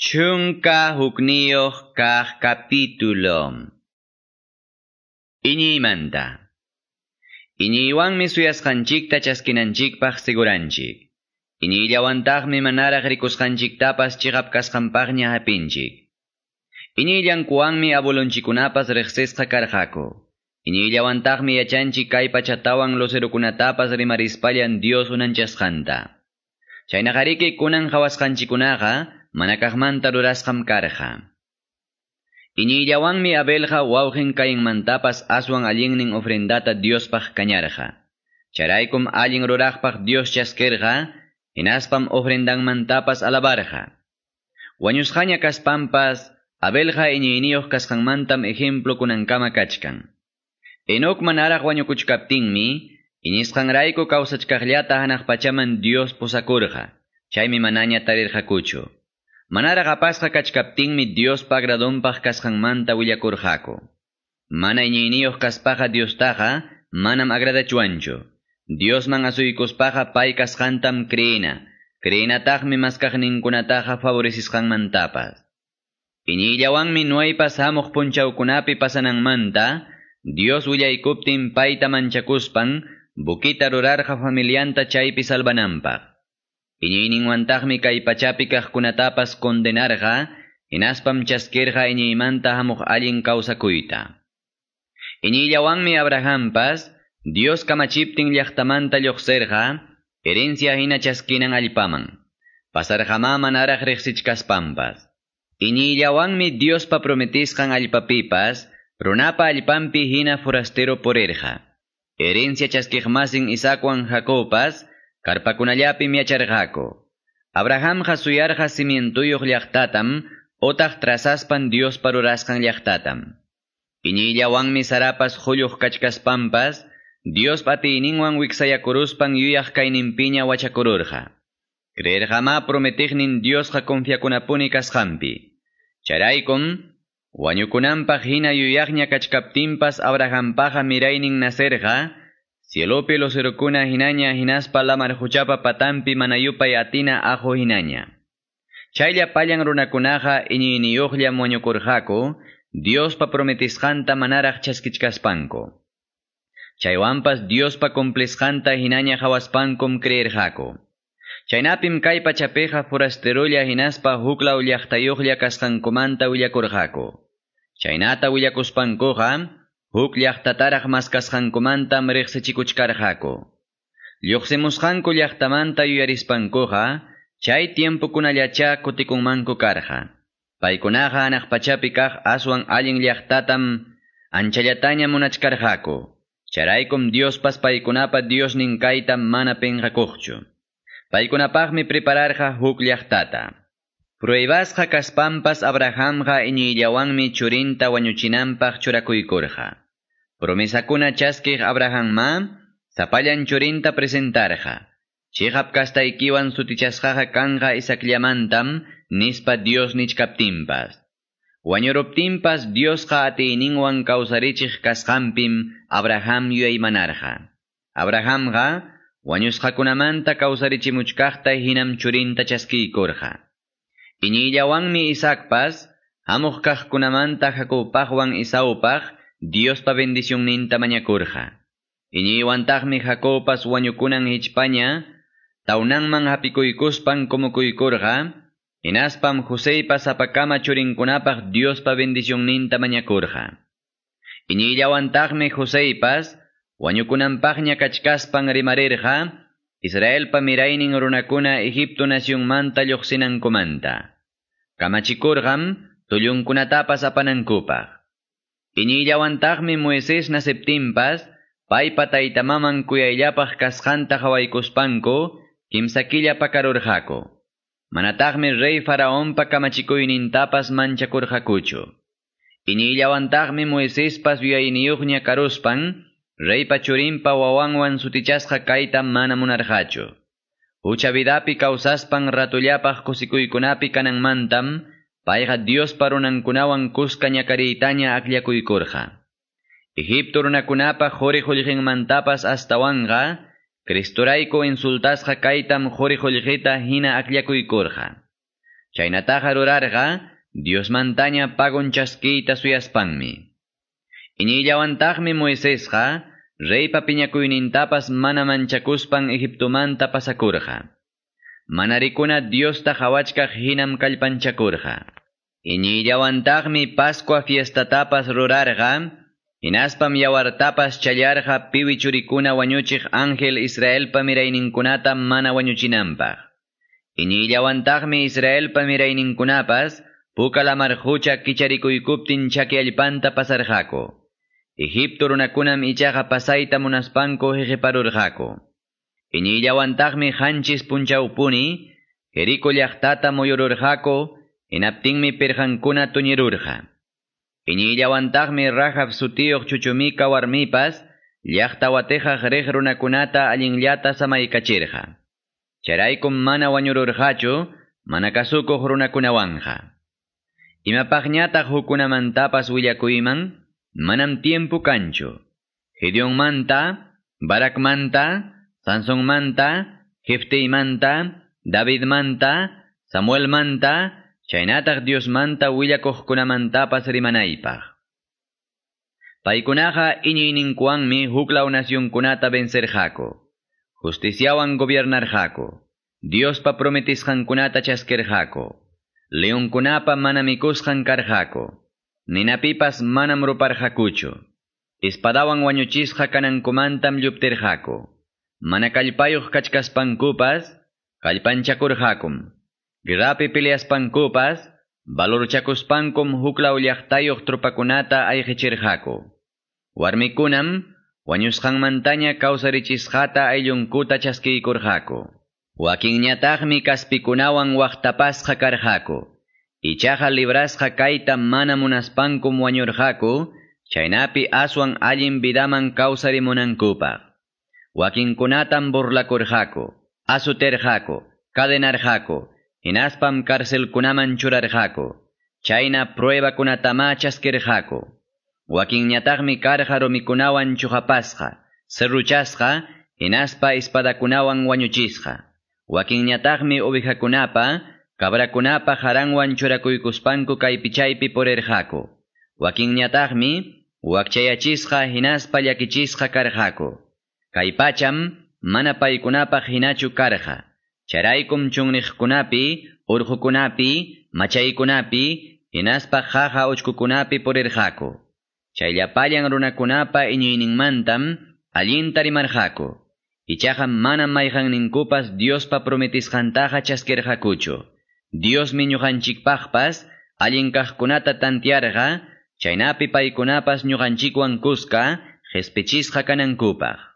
Chunka hukniyoh kah capítulo. Iñiymanta. Iñiywanmi suyasqanchikta chaskinanchikpaq siguranchik. Iñiylawantaqmi manaraq rikusqanchiktapas chiqap kasqanpaqña hapinchik. Iñiyllankuwanmi abuelonchikunapas riqsisqa karqaku. Iñiylawantaqmi yachanchik kay pachatawan lucerukunatapas rimarispallan Dios unanchasqanta. Chaynaqariki kunan hawasqanchikunaqa manakaqmanta rurasqam karqa. Iñiyllawanmi Abelqa wawqin kayinmantapas aswan allinnin ofrendata Diospaq kañarqa. Charaykum allin ruraqpaq Dios chaskirqa, hinaspam ofrendanmantapas alabarqa. Wañusqaña kaspampas, Abelqa iñiyniyoq kasqanmantam ejemplo kunankama kachkan. Enoc manaraq wañukuchkaptinmi, iñisqanrayku kawsachkaqllata hanaq pachaman Dios pusakurqa. Chaymi manaña tarirqakuchu. Manara apasqa kachkaptinmi Dios pagradonpaq kasqanmanta willakurqaku. Mana iñiyniyoq kaspaqa Diostaqa manam agradachuanchu. Diosman asuykuspaqa pay kasqantam creena. Creenataqmi maskaqninkunataqa favorecisqanmantapas. Iñiyllawanmi nuaypas hamuq punchawkunapi pasananmanta, Dios willaykuptin payta manchakuspan, bukita rurarqa familianta chaypi. Iñiyninwantaqmi kay pachapi kaqkunatapas condenarqa, hinaspam chaskirqa iñiymanta hamuq allin kawsakuyta. Iñiyllawanmi Abrahampas, Dios kamachiptin llaqtamanta lluqsirqa, herencia hina chaskinan allpaman. Pasarqama manaraq riqsichkaspampas. Iñiyllawanmi Diospa prometisqan allpapipas, runapa allpampi hina forastero porerqa. Herencia chaskiqmasin Isaacwan Jacobpas, Karpakunallapi miacharqaku. Abrahamqa suyarqa cimientuyuq llaqtatam, otaq trasaspan Dios parurasqan llaqtatam. Iñiyllawanmi sarapas huyuq kachkaspampas, Dios patiyninwan wiksayakuruspan yuyaq kayninpiña wachakururqa. Creerqama prometiqnin Diosqa confiakunapuni kasqanpi. Charaykum, wañukunanpaq hina yuyaqña kachkaptinpas Abrahampaqa miraynin naserqa, Cielopi los erukuna hinaña hinaspa lamar huchapa patampi manayupay atina ajo hinaña. Chaylla pallan runakunaqa iñiyniyuqlla muañukurqaku, Diospa prometisqanta manaraq chaskichkaspanku. Chaywanpas Diospa cumplishqanta hinaña hawaspankum creerqaku. Chaynapim kay pachapeqa forasterulla hinaspa huklaw llaqtayuqlla kasqankumanta willakurqaku. Chaynata willakuspankuqa, huk llaqtataraq maskasqankumantam riqsichikuchkarqaku. Lluqsimusqanku llaqtamanta yuyarispankuqa, chay tiempukunallacha kutikunmanku karqa. Paykunaqa hanaq pachapi kaq aswan allin llaqtatam anchallataña munachkarqaku. Charaykum Diospas paykunapa Diosnin kaytam mana penqakuqchu. Paykunapaqmi prepararqa huk llaqtata. Pruebasqa kaspampas Abrahamqa iñiyllawanmi churinta wañuchinanpaq churakuykurqa. Promesakuna chaskiq Abrahamma, sapallan churinta presentarqa. Chihap kastaykiwan sutichasqaqa kanqa isakllamantam, nispa Dios nichkaptinpas. Wañuruptinpas Diosqa atiyninwan kawsarichiq kasqanpim Abraham yuyaymanarqa. Abrahamqa, wañusqakunamanta kawsarichimuchkaqta hinam churinta chaskiykurqa. Iñiyllawanmi Isaacpas, hamuq kaqkunamanta Jacobpaqwan Esaupaq, Diospa bendicionninta mañakurqa. Iñiywantaqmi Jacobpas wañukunan hichpaña, taunanman hapikuykuspan kumukuykurqa, hinaspam Joseipas apakama churinkunapaq Diospa bendicionninta mañakurqa. Iñiyllawantaqmi Joseipas, wañukunanpaqña kachkaspan rimarirqa, Israelpa miraynin runakuna Egipto nacionmanta lluqsinankumanta. Kamachikurqam tullunkunatapas apanankupaq. Iñiyllawantaqmi Moisés nasiptinpas, paypa taytamaman kuyayllapaq kasqanta hawaykuspanku, kimsakilla pakarurqaku. Manataqmi rey faraonpa kamachikuynintapas manchakurqakuchu. Iñiyllawantaqmi Moiséspas yuyayniyuqña karuspan, Reypa churinpa wawanwan sutichasqa kayta mana munarqachu. Hucha vidapi kawsaspan ratullapaq kusikuykunapi kananmantam, payqa Diospa runankunawan kuska ñakariytaña akllakuykurqa. Egipto runakunapa juri qullqinmantapas astawanqa, Cristorayku insultasqa kaytam juri qullqita hina akllakuykurqa. Chaynataqa rurarqa Dios mantaña pagon chaskita suyaspanmi. Iñillawantaqmi Moisesqa reypa piñakuynintapas mana manchakuspan Egiptomanta pasakurqa. Manarikuna Diosta hawachkaq hinam kallpanchakurqa. Iñillawantaqmi Pascua fiestatapas rurarqa, Inaspam yawartapas challarqa piwichurikuna wañuchiq ángel Israelpa mirayninkunata mana wañuchinanpaq. Iñillawantaqmi Israelpa mirayninkunapas pukalamar hucha kicharikuykuptin chaki allpanta pasarqaku. Egipto runakunam ichaqa pasayta munaspanku hiqiparurqaku. Iñillawantaqmi hanchis punchawpuni, Jeriko llaqtata muyururqaku, hinaptinmi pirqankuna tuñirurqa. Iñillawantaqmi Rahab sutiyuq chuchumika warmipas, llaqta watejaq riq runakunata allinllata samaykachirqa. Charaykum mana wañururqachu, mana kasukuq runakunawanja. Imapaqñataq hukunamantapas willakuyman, manam tiempo kanchu. Gedeon manta, Barak manta, Sansón manta, Jeftei manta, David manta, Samuel manta, Chaynataq Dios manta willakuqkunamantapas rimanaypaq. Paykunaqa iñiyninkuwanmi huklaw nacionkunata vencerjako. Justiciawan gobiernarjako. Diospa prometisqankunata chaskerjako. Leonkunapa mana mikusqan karjako. Ninapipas manam ruparjakuchu. Ispadawan wañuchisqa kanankumantam lluptirjako. Mana kallpayuq kachkaspankupas, kallpanchakurjakum. Girapi piliaspankupas, valorchakuspankum huklaw llaqtayuq trupakunata ayqichirjako. Warmikunam, wañusqanmantaña kawsarichisqata ayllunkuta chaskiykurjako. Wakinñataqmi kaspikunawan waqtapasqa. Ichaqa librasqa kayta mana munaspankum wañurqaku, chaynapi aswan allin vidaman kawsarimunankupaq. Wakinkunatam burlakurqaku, asuterqaku, kadenarqaku, hinaspam karselkunaman churarqaku. Chayna pruebakunatama chaskirqaku. Wakinñataqmi karqa rumikunawan chuqapasqa, serruchasqa, hinaspa ispadakunawan wañuchisqa. Wakinñataqmi ovejakunapa, Cabrakunapa haranwan churakuykuspanku kay pichaypi porerqaku. Wakinñataqmi wakchayachisqa hinaspa llakichisqa karqaku. Kay pacham mana paykunapaq hinachu karqa. Charaykum chunniqkunapi, urqukunapi, machaykunapi, hinaspa jaja uchkukunapi porerqaku. Chayllapallan runakunapa iñuyninmantam allinta rimarqaku. Ichaqa mana mayqanninkupas Diospa prometisqantaqa chaskerqakuchu. Dios ñuqanchikpaqpas allinkaqkunata tantiarqa, chaynapi paykunapas ñuqanchikwan kuska, qespichisqa kanankupaq.